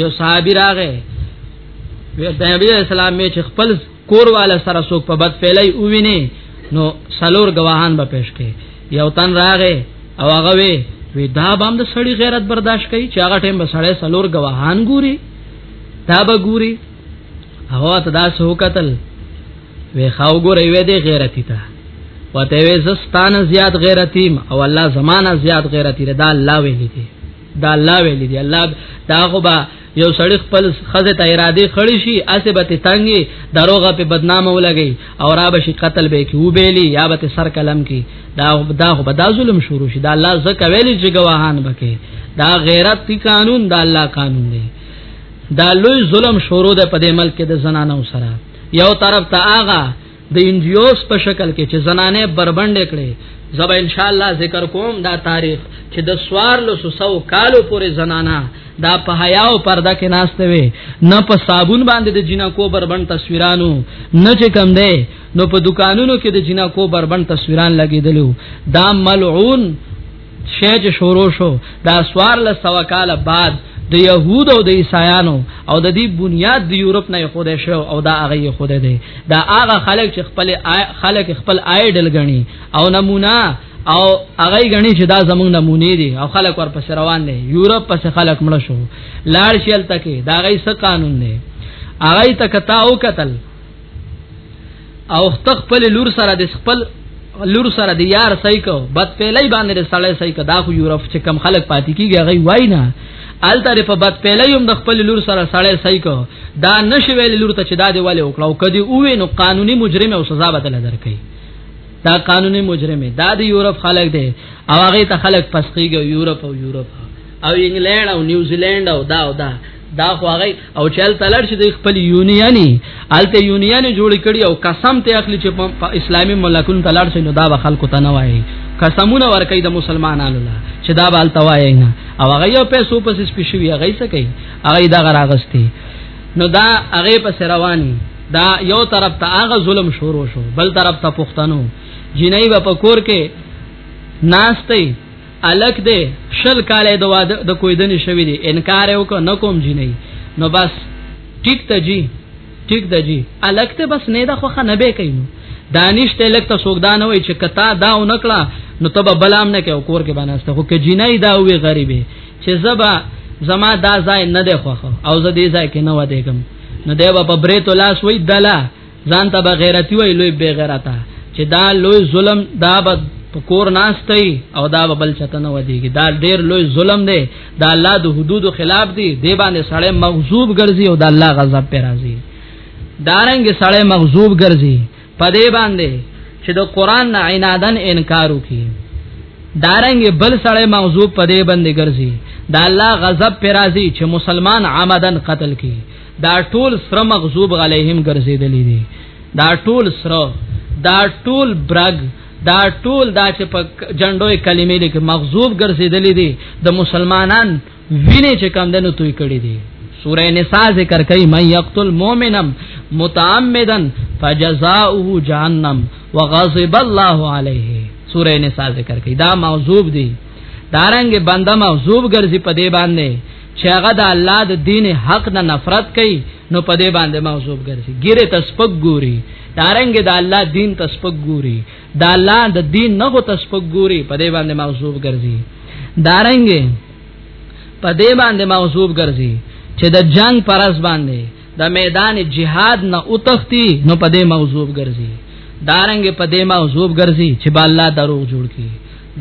یو صحابي راغې وی د نبی اسلام می چې خپل کور والا سره سوک په بد فعلی او ویني نو سلور گواهان به پیش کړي یو تن راغې او هغه وی وی دا باند سړی غیرت برداشت کوي چې هغه ټیم به سړی سلور گواهان ګوري دا به ګوري هغه ته دا سو قتل وی خاو ګورې وې دې غیرتی ته وته وې زستان زیات غیرتی او الله زمانہ زیات غیرتی دا الله ویلې دي دا الله ویلې دي الله دا خو با یو سړی خپل خزه ته اراده خړی شي اسه به تنګي دروغه په بدنامه ولګي او را به شي قتل به کی وبېلی یا به سر کلم کی دا دا خو به دا ظلم شروع شي دا الله زکه ویلې چې گواهان بکې دا غیرت تی قانون دا الله قانون دی دا لوی ظلم شروع ده په دې ملک کې د زنانو سره یو طرف ته آغا د انجیوس په شکل کې چې زنانه بربند کړي زبا ان شاء الله ذکر کوم دا تاریخ چې د سوار له سو کالو پورې زنانا دا په حیا او پرده کې ناشته وي نه په صابون باندې د جنکو بربند تصویرانو نه چې کم ده نو په دکانونو کې د جنکو بربند تصویران لګیدلو دا ملعون شې چې شروع شو دا سوار له سوا کال بعد د يهود او د عیسایانو او د دې بنیاد د یورپ نه خوده شو او دا هغه خوده دی دا هغه خلک چې خپل خلک خپل آیډل غني او نمونه او هغه غني چې دا زمونږ نمونه دي او خلک ورپسې روان دي یورپ پس خلک مړ شو لاړ شل تکي دا غي څه قانون دی هغه تکتا او قتل او خپل لور سره د خپل لور سره د یار صحیح کو بد پیلای باندې سړی صحیح کو دا خو یورپ چې کم خلک پاتې کیږي غي وای نه الته په بد پیلای هم د خپل لور سره سړی صحیح کو دا نشویل لور ته چې دا دی والي وکړو کدی اوې نو قانوني مجرم او سزا بدل درکې دا قانوني مجرم دا د یورپ خلک دی او هغه ته خلک پسخیږي یورپ او یورپ او انګلند او نیوزیلند او دا او دا دا خو هغه او چل تلړ چې د خپل یونیانی الته یونیانی جوړ کړي او قسم ته اخلي چې په اسلامي ملکونو تلړ شي نو دا به خلکو ته نه وایي قسمونه ورکړي د مسلمانانو لا چې دا به الته وایي نه او هغه یو پیسو پس سپیشوي هغه څه کوي هغه دا غراغستي نو دا هغه پس رواني دا یو طرف ته هغه ظلم شروع شو بل طرف ته پښتنو جنۍ په کور کې ناشته الک دې شل کاله د واده د کویدنې شوی دی انکار وکړ نه کوم جی نه نو بس ټیک ته جی ټیک ده جی الک ته بس نه ده خوخه نه به کین دانش ته لک ته سوګدان وای چې کتا دا و نکړه نو تب بلام نه کې کور کې بناسته خو کې جنای دا وی غریبه چې زبا زما دا ځای نه ده خوخه او زه دې ځای کې نه و دیګم نو دیو په بریتو لاس وای دلا ځان ته بغیرتی وای لوی بغیرته چې دا لوی ظلم دا به کور ناشتي او دا به بل چته نه ودیږي دا ډیر لوی ظلم دی دا الله د حدود خلاف دی دی باندې سړی مغضوب ګرځي او دا الله غضب پر راځي دارنګ سړی مغضوب ګرځي په دې باندې چې د قران نه عنادن انکار وکي دارنګ بل سړی مغضوب په دې باندې ګرځي دا الله غضب پر راځي چې مسلمان عمدن قتل کړي دا ټول سره مغضوب علیهم ګرځیدلې دي دا ټول سره دا ټول برګ دا ټول دا چې په جندوې کلمې دي کې مغضوب ګرځیدلې دي د مسلمانان وینې چې کم دنو توي کړې دي سورہ نساء ذکر کوي مَن یقتل مؤمنا متعمدا فجزاؤه جهنم وغضب الله علیه سورہ نساء ذکر کوي دا مغضوب دي دارنګ بنده مغضوب ګرځي په دې باندې چې هغه د الله د دین حق نه نفرت کوي نو په دې باندې موضوب ګرځي ګیره تسپک ګوري دارنګ د الله دین تسپک ګوري د الله د دین نه غو تسپک ګوري په دې باندې موضوب ګرځي دارنګ په دې باندې موضوب ګرځي چې د جنگ پرز باندې د میدان جهاد نه اوتختی نو په دې موضوب ګرځي دارنګ په دې موضوب ګرځي چې با الله دروغ جوړ کړي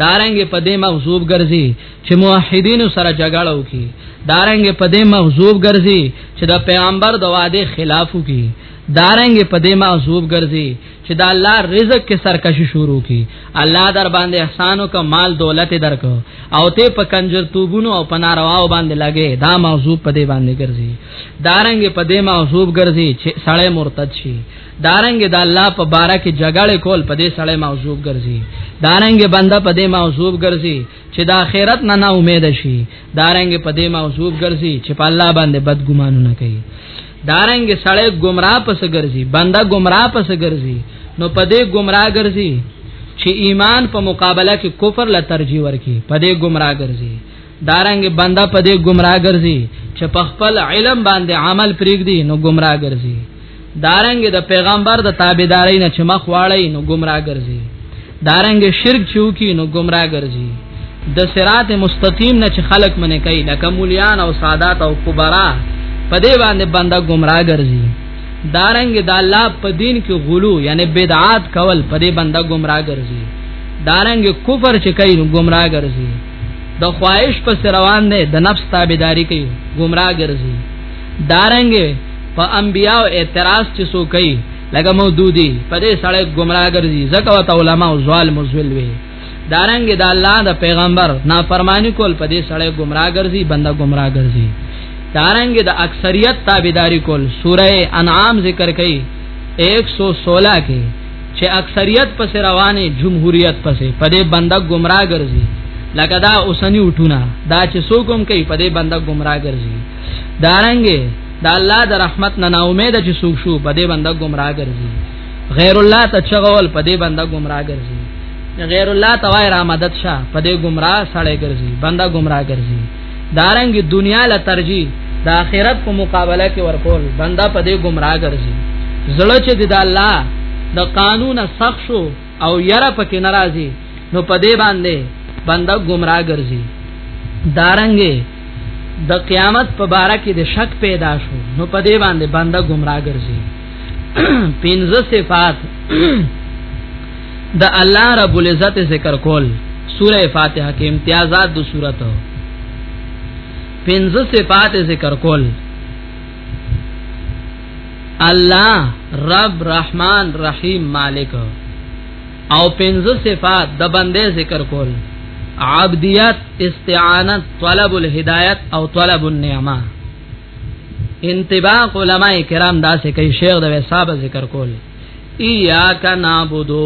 دارنګ په دې مغزوب ګرځي چې موحدین سره جګړه وکي دارنګ په دې مغزوب ګرځي چې د پیغمبر د وعده خلاف وکي دارنګ په دې مغزوب ګرځي چې د الله رزق کې سرکشي شروع کی الله در باندې احسانو کا مال دولت درک او ته په کنجر توبونو او پنارواو باندې لګې دا مغزوب په دې باندې ګرځي دارنګ په دې مغزوب ګرځي چې سړی مرتد شي دارنګ د الله په باره کې جګړه کول په دې سړی موضوع ګرځي دارنګ بنده په دې موضوع ګرځي چې د آخرت نه نه امید شي دارنګ په دې موضوع ګرځي چې په الله باندې بد ګمانونه کوي دارنګ سړی گمراه پس ګرځي بنده گمراه پس ګرځي نو په دې گمراه ګرځي چې ایمان په مقابله کې کفر لا ترجیح ورکي په دې گمراه ګرځي دارنګ بنده په دې گمراه ګرځي چې په خپل علم باندې عمل پرېږدي نو گمراه ګرځي دارنګ د پیغمبر د تابعداري نه چې مخ واړی نو گمراه ګرځي دارنګ شرک چوکي نو گمراه ګرځي د صراط مستقیم نه چې خلق منې کوي لکه مولیان او سادات او کبرا په دې باندې بنده گمراه ګرځي دارنګ د الله په دین کې غلو یعنی بدعات کول په دې بنده گمراه ګرځي دارنګ کفر چې کوي نو گمراه ګرځي د خواهش په روان دی د نفس تابعداري کوي گمراه ګرځي دارنګ په انبیاء اعتراض چې سو کوي لکه مودودی په دې سړی گمراه ګرځي ځکه وته علما او ظالم مزول وي دارنګ د دا الله د پیغمبر نافرمانی کول په دې سړی گمراه ګرځي بنده گمراه ګرځي دارنګ د دا اکثریت تابعداري کول سوره انعام ذکر کړي 116 کې چې اکثریت پس روانه جمهوریت پس په دې بنده گمراه ګرځي لکه دا اوسنی وټونه دا چې څوک هم کوي په دې بنده گمراه ګرځي دارنګه دا الله د رحمت نه نا امید چې سوق شو په دې بنده گمراه ګرځي غیر الله ته چغول په دې بنده گمراه ګرځي غیر الله توای را مدد شه په دې گمراه سړی ګرځي بنده گمراه ګرځي دارنګ دنیا له ترجیح د آخرت په مقابله کې ورکول بنده په دې گمراه ګرځي زړه چې د الله د قانون سخت شو او یره پکې ناراضي نو په دې باندې بنده گمراه ګرځي دارنګې د قیامت په باره کې د شک پیدا شو نو په دې باندې بنده گمراه ګرځي پنځه صفات د الله رب العزت ذکر کول سوره فاتحه کې امتیازات د سورته پنځه صفات ذکر کول الله رب رحمان رحیم مالک او پنځه صفات د بندې ذکر کول عبدیت استعانت طلب الهدایت او طلب النعمه انتباق علماء کرام دا سه کوي شیخ د وسابه ذکر کول ایاک نعبدو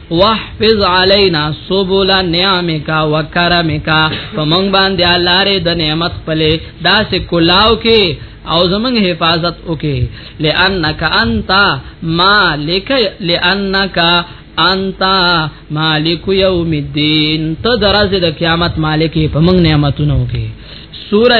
واحفظ علينا سبول نعمك وكرمك فمن باندې الله ر د نعمت پلې داسې کلاو کې او زمنګ حفاظت وکي لانك انت مالک لانك انت مالک یوم الدین ته درازه د قیامت مالک په موږ نعمتونو کې سوره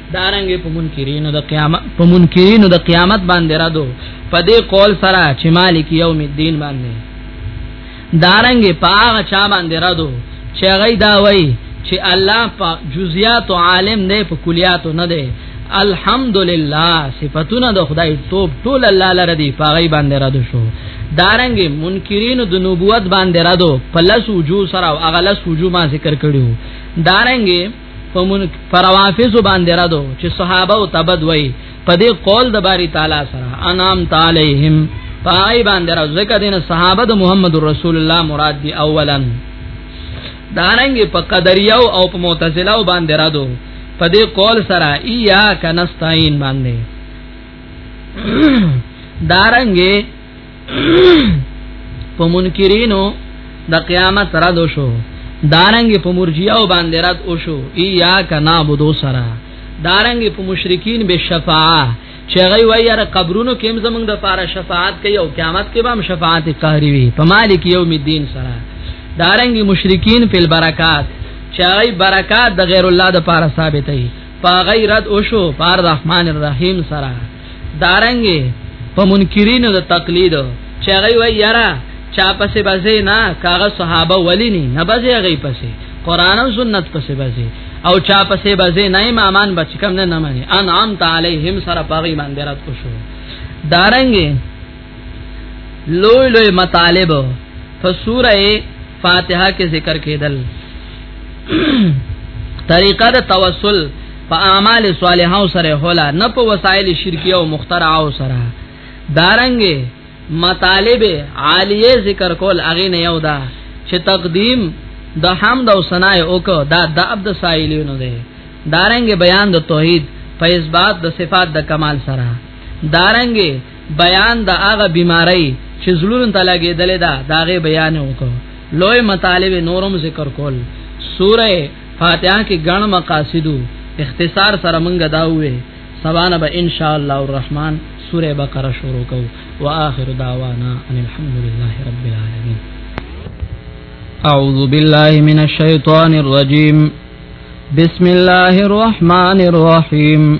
دارنګ په منکرینو د قیامت په منکرینو د قیامت باندې را دو په دې قول سره چې مالک یوم الدین باندې دارنګ په هغه چا باندې را دو چې هغه دا وایي چې الله په جزئیات او عالم نه په کلیات نه دی الحمدلله صفاتونه د خدای توپ ټول الله لره دی پاغي باندې را دو شو دارنګ منکرین د نبوت باندې را دو په لس وجو سره او اغلس وجو ما ذکر کړیو دارنګ فمن فروافض باندې را دو چې صحابه او تبد وای په دې قول د باری تعالی سره انام تعالیهم پای باندې را ذکر دین صحابه د محمد رسول الله مراد دی اولا دارنګ په قدریو او په معتزله باندې را دو په دې قول سره ایا کنستاین باندې دارنګ په منکرینو د قیامت را دو شو دارنګ په مرجیاو باندې رات او شو ایا کنا بدو سرا دارنګ په مشرکین به شفاعه چې غي وای یاره قبرونو کې هم زمونږ د پاره شفاعت کوي او قیامت کې به هم شفاعت قهري وي په مالک یوم الدین سره دارنګ مشرکین په برکات چې غي برکات د غیر الله د پاره ثابتې په غیرت او شو پر رحمان الرحیم سره دارنګي په منکرینو د تقلید چې هغه وای یاره چا پسې بځې نه کاغه صحابه ولی نه نه بځې هغه پسې قران او سنت پسې بځې او چا پسې بځې نه امامان بچ کم نه نه مانی انعام تعالی هم سره پاغي باندې رات کو شو دارنګي لوی لوی مطالب په سوره فاتحه کې ذکر کېدل طریقه د توسل په اعمال صالحو سره هولا نه په وسایل شرکیه او مخترعو سره دارنګ مطالب عالیه ذکر کول اغه نه یو دا چې تقدیم د حمد او ثنا او کو دا د عبد سائلینو ده دارنګ بیان د توحید په اثبات د صفات د کمال سره دارنګ بیان د هغه بیماری چې زړونو ته لګېدلې ده دا غي بیان وکړو لوی مطالب نورم ذکر کول سوره فاتحه کې ګڼ مقاصدو اختصار سره مونږ دا وې سبانه به ان شاء الله الرحمن سوره بقره شروع کو واخر دعوانا ان الحمد لله رب العالمين اعوذ بالله من الشیطان الرجیم بسم الله الرحمن الرحیم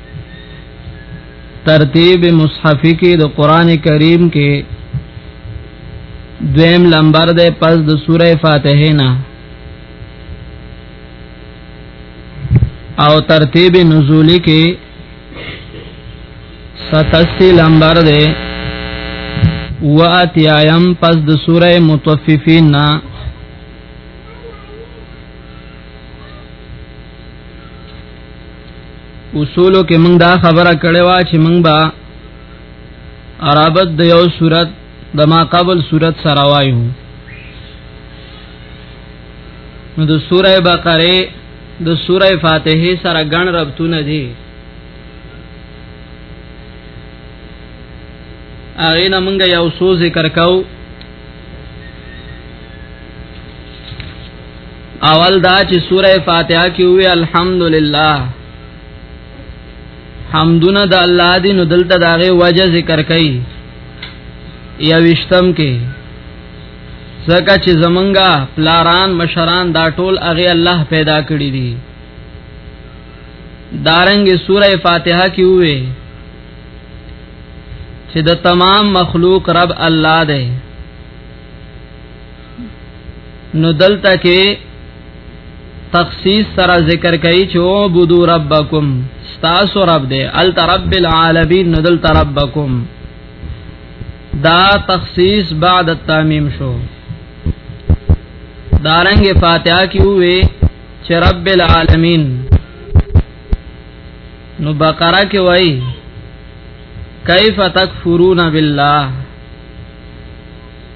ترتیب مصحفی کې د قران کریم کې دویم لمبر ده پس د سوره فاتحه نه او ترتیب نزولی کې 87 لمبر ده و اتیایم پس د سوره متوففین نه اصولو کې موږ دا خبره کړې و چې موږ به عربت د یو صورت د ما قبل صورت سره وایو نو د سوره بقره د سوره فاتحه سره ګڼ ربطونه دي هغه نه مونږ یو سو ذکر کوو اول دا چې سوره فاتحه کې وی الحمدلله حمدونه د الله دی نو دلته داغه وجه ذکر کړي یا وشتم کې ځکه چې زمونږه پلاران مشران دا ټول هغه الله پیدا کړی دي دارنګ سوره فاتحه کې وې چې د تمام مخلوق رب الله دی نو دلته کې تخصیص سره ذکر کوي چې او بدو ربکم تاسو رب دې ال رب العالمین نو دلته ربکم دا تخصیص بعد التامیم شو دارنګ فاتحه کې وې چې رب العالمین نو بقره کې وای کیف تکفرون بالله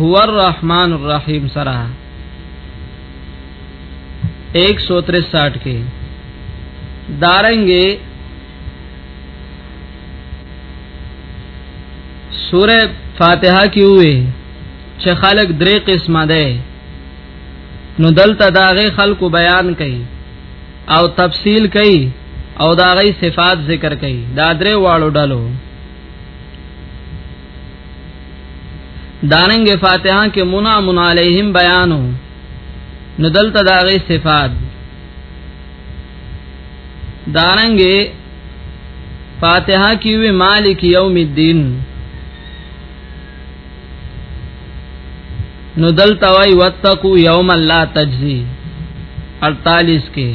هو الرحمن الرحیم سره 163 کې دارنګې سوره فاتحه کې وې چې خلق درې قسمه ده نو دلته داغه خلقو بیان کړي او تفصیل کړي او داغه صفات ذکر کړي دا درې واړو ډلو دارنګ فاتحه کې منعمن علیهم بیانو نو دلته دا غي صفات دارنګ فاتحه کې وی مالک یوم الدین نو دلته وای وتقو یوم الله تجزی 48 کې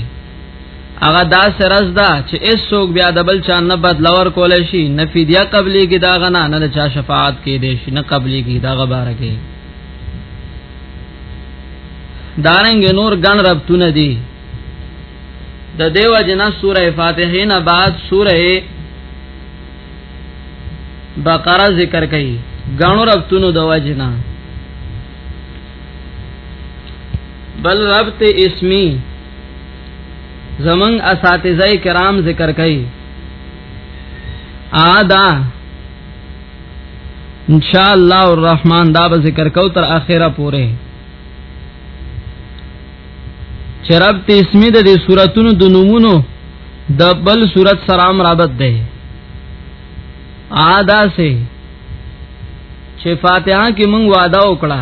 هغه دا سرز ده چې ایسوک بیا د بل چا نه بدلور کول شي نه فدیه قبلي کې دا غنا نه چا شفاعت کې دي شي نه قبلي کې دا غبره کې دارنګ نور ګن ربطونه دي د دیو جنا سوره فاتحه نه بعد سوره بقره ذکر کړي غنو ربطونو د وجنا بل ربط اسمی زمنګ اساتذه کرام ذکر کوي ادا ان شاء الله الرحمن دا به ذکر کو تر اخره پوره چرب تسمی د دې سوراتونو د نمونو د بل صورت سلام رابط ده ادا سه چې فاتحه کې مونږ وعده وکړه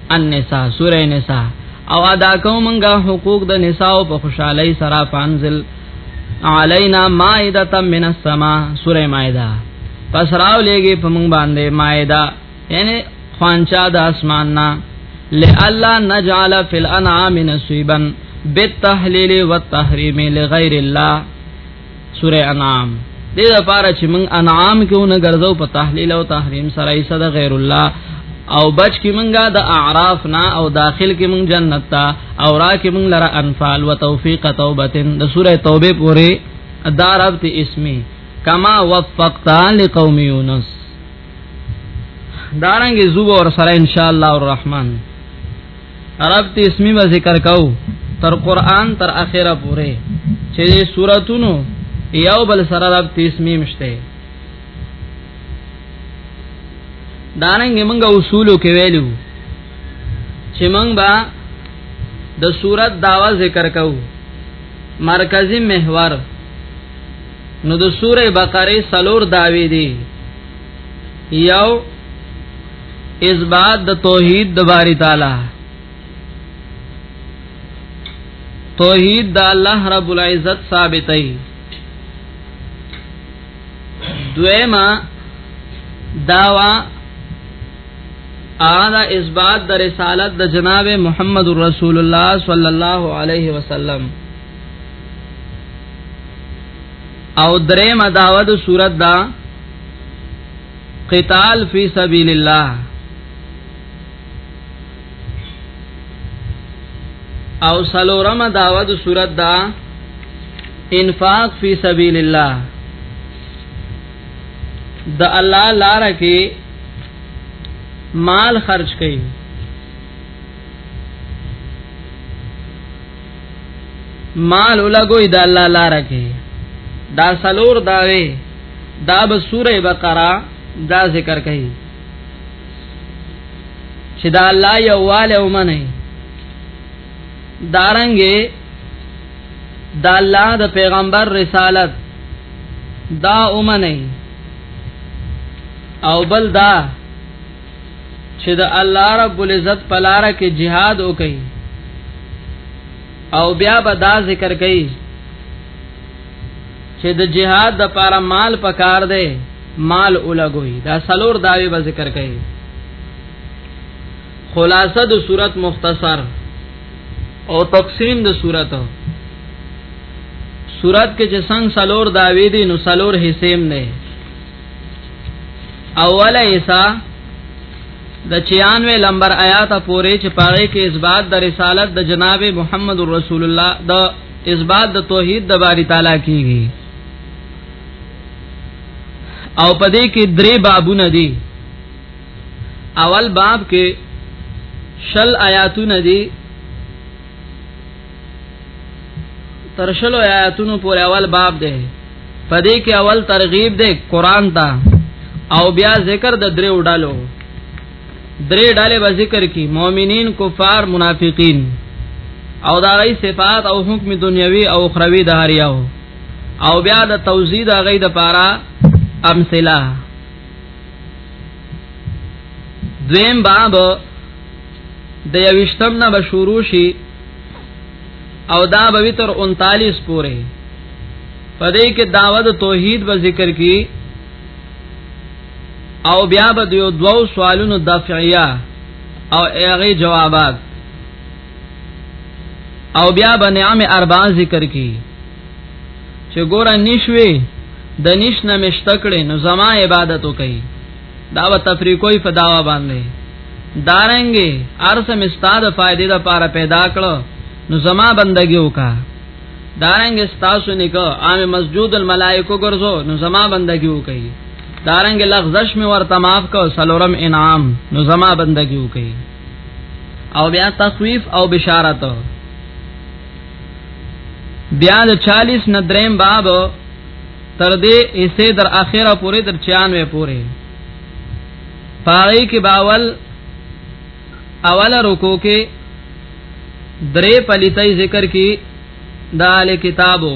النساء سوره نساء او ادا کوم منګه حقوق د نساء په خوشحالي سره فانزل علینا مائده من السما سوره مائده پس راو لګي په مونږ باندې مائده یعنی خوانچا د اسمان نا لالا نجعل فی الانعام نصیبا بالتحلیل والتحریم لغیر الله سوره انعام دې لپاره چې موږ انعام کې ونه ګرځو په تحلیل او تحریم سره یې صد غیر الله او بچ کې موږ د اعراف نه او داخل کې موږ جنت ته او را کې موږ لره انفال او توفیق توبتن د سوره توبه پورې داربت اسمی کما وفقت لقوم یونس دارنګ زوب اور سره ان شاء الله الرحمن عرب ته اسمی به ذکر کاو تر قران تر اخره پوره چې سوراتونو یو بل سره رب ته اسمی مشته داننګ موږ اصول کې ویلو چې موږ با د صورت داوا ذکر کو مرکزی محور نو د سوره بقره سلور داوی دی یو اثبات د توحید د باری تعالی توحید د الله رب العزت ثابتای دویما داوا اعاده اثبات د رسالت د جناب محمد رسول الله صلی الله علیه وسلم او درې مداوه د صورت دا قتال فی سبیل الله او سلورم داوا د صورت دا انفاق فی سبیل الله د الله لار کې مال خرج کړي مال لګوي د الله لار کې دا سلور داوي دا به سوره بقره دا ذکر کوي چې دا الله یواله ومني دارنګي دا الله د پیغمبر رسالت دا ومني او بل دا چې د الله رب العزت په لار کې jihad وکړي او بیا به دا ذکر کوي چې د jihad د لپاره مال پکار دی مال اولګوي دا سلور داوی به ذکر کوي خلاصه د صورت مختصر او تقسیم د صورت صورت کې چې څنګه سلور داوی دي نو سلور حصے هم نه اوله ایسا د 96 لمبر آیات پورې چې پاره کې اثبات د رسالت د جناب محمد رسول الله د اثبات د توحید د باری تعالی کیږي او پدې کې درې بابونه دي اول باب کې شل آیاتونه دي ترشلو آیاتونو پورې اول باب دی پدې کې اول ترغیب دی قران ته او بیا ذکر د درې وډالو درې ډالې به ذکر کی مؤمنین کفار منافقین او دا غي صفات او حکم دنیوي او اخروی د هریاو او بیا د توزیع د غي د پارا امثله دویم باب د یوشتم نه به شروع شي او دا به تر 39 پورې پدې کې داوود توحید به ذکر کی او بیا به دیو دوو سوالونو دفعیه او هغه جوابات او بیا به نعم اربع ذکر کی چې ګوره نشوي د نش نه مشتکړې نو زما عبادت وکي دا و تفریقوی په داوا باندې دارنګي ارسه مستاد فائدې د پاره پیدا کړو نو زما بندگی وکا دارنګ استاسو نکو عام مسجود الملائکو ګرځو نو زما بندگی وکي دارنګ لغزش می ورته معاف کو سلورم انعام نو زما بندگی وکي او بیا تخویف او بشارت بیا د 40 ندریم باب تر دې ایسه در اخره پورې تر 96 پورې پاره کې باول اول رکو کې درې پلیتای ذکر کې د ال کتابو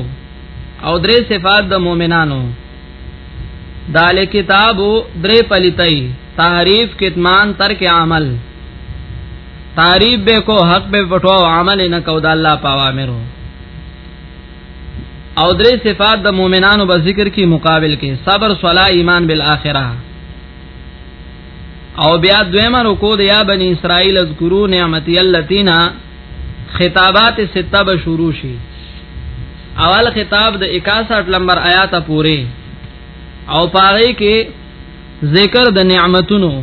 او درې صفات د مؤمنانو د ال کتابو درې پلیتای تعریف کتمان ترک عمل تعریف به کو حق به پټو عمل نه کو د الله پاوامرو او درې صفات د مؤمنانو په ذکر کې مقابل کې صبر صلا ایمان بالاخره او بیا دویمه رکو د یا بنی اسرائیل اذکرو نعمتي اللتینا خطابات سته به شروع شي اول خطاب د 61 نمبر آیات پورې او پاره کې ذکر د نعمتونو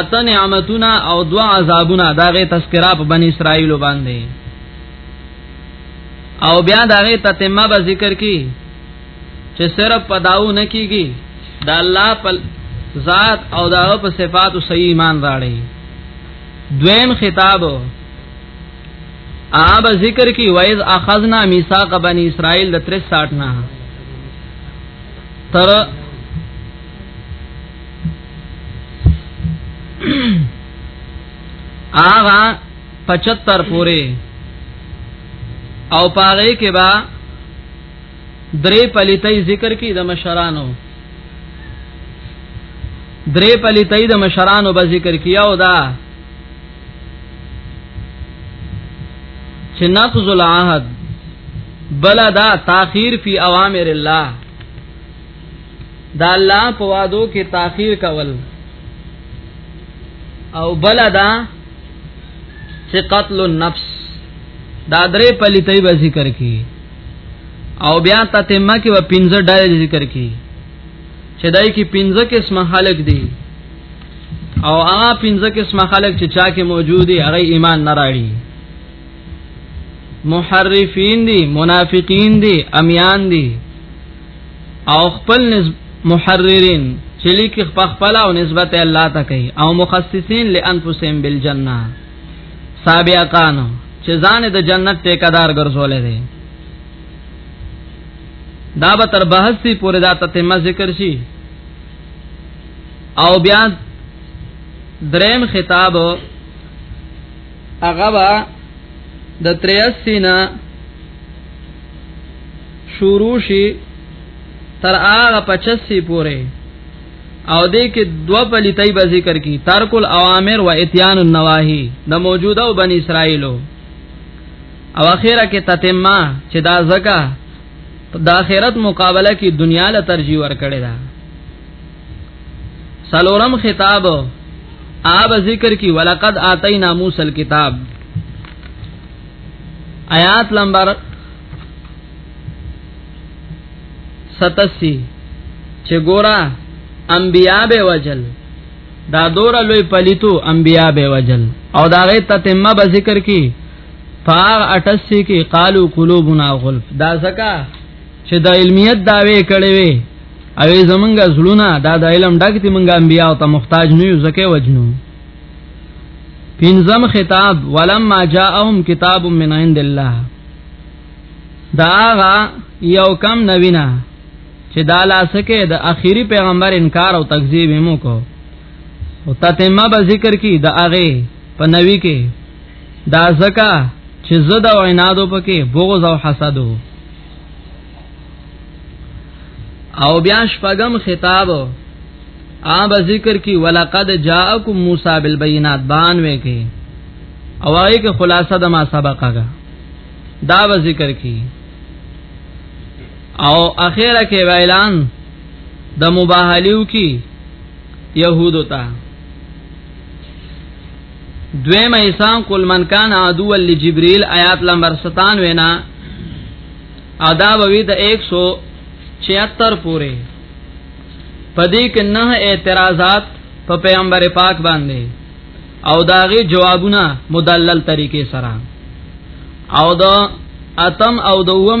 اته نعمتونه او دوا عذابونه داغه تذکرہ په بنی اسرائیل باندې او بیا دا غي تتمه به ذکر کی چې صرف پداو نه کیږي د الله په ذات او د په صفات او صحیح ایمان راړي دویم خطاب آب ذکر کی وایز اخذنا میثاق بنی اسرائیل د 63 نه تر آغا 75 پورې او پاره کې با درې پلیتای ذکر کی د مشرانو درې پلیتای د مشرانو به ذکر کیا او دا چې نقض العهد بل دا تاخير فی اوامر الله دا الله په وادو کې تاخير کول او بل دا چې قتل النفس دا درې پلیتې به ذکر کی او بیا تتمه کې و پنځه ډلې ذکر کی چې دای کې پنځه قسمه خلق دي او هغه پنځه قسمه خلق چې چا کې موجود دي هغه ایمان نه راړي محرفین دي منافقین دي امیان دي او خپل نسب محررین چې لیک خپل او نسبت الله ته کوي او مخصصین لانفسهم بالجنه سابقان چې ځان د جنت ټیکدار ګرځولې دي دا به تر بحثي پورې دا تتمه ذکر شي او بیا دریم خطاب هغه د 83 نه شروع شي تر هغه 85 پورې او دې کې دو پلیتای به ذکر کی ترک الاوامر و اتیان النواهی د موجوده او بنی اسرائیلو او اخیره کې تتمه چې دا زکه د اخرت مقابله کې دنیا له ترجیح ور کړی دا سلورم خطاب آب ذکر کی ولقد آتینا موسی الكتاب آیات نمبر 87 چې ګورا انبیا به وجل دا دور لوی پلیتو انبیا به وجل او دا غي تتمه به ذکر کی فار 88 کې قالو قلوبنا غلف دا زکا چې د علمیت داوی کړي وي او زمونږه زړونه دا د علم ډګ دي مونږه انبیا او ته محتاج نه یو زکه وجنو پنځم خطاب ولما جاءهم کتاب من عند الله داغه یو کم نوینا چې دا لاسکه د اخیری پیغمبر انکار او تکذیب مو کو او تتمه به ذکر کی د اغه په نوی کې دا زکا چې زده او عنادو پکې بغض او حسدو او بیا شپغم خطاب آب ذکر کی ولقد جاءکم موسی بالبينات بانوي کی او هغه کې خلاصه د ما سبقه کا دا به ذکر کی او اخیره کې اعلان د مباهلیو کی يهودو ته دویم ایسان کل من کان عدو لجبريل آیات نمبر 97 وینا ادا وی د 176 پورې پدې کې نه اعتراضات په پیغمبر پاک باندې او داغه جوابونه مدلل طریقې سره او د اتم او دوم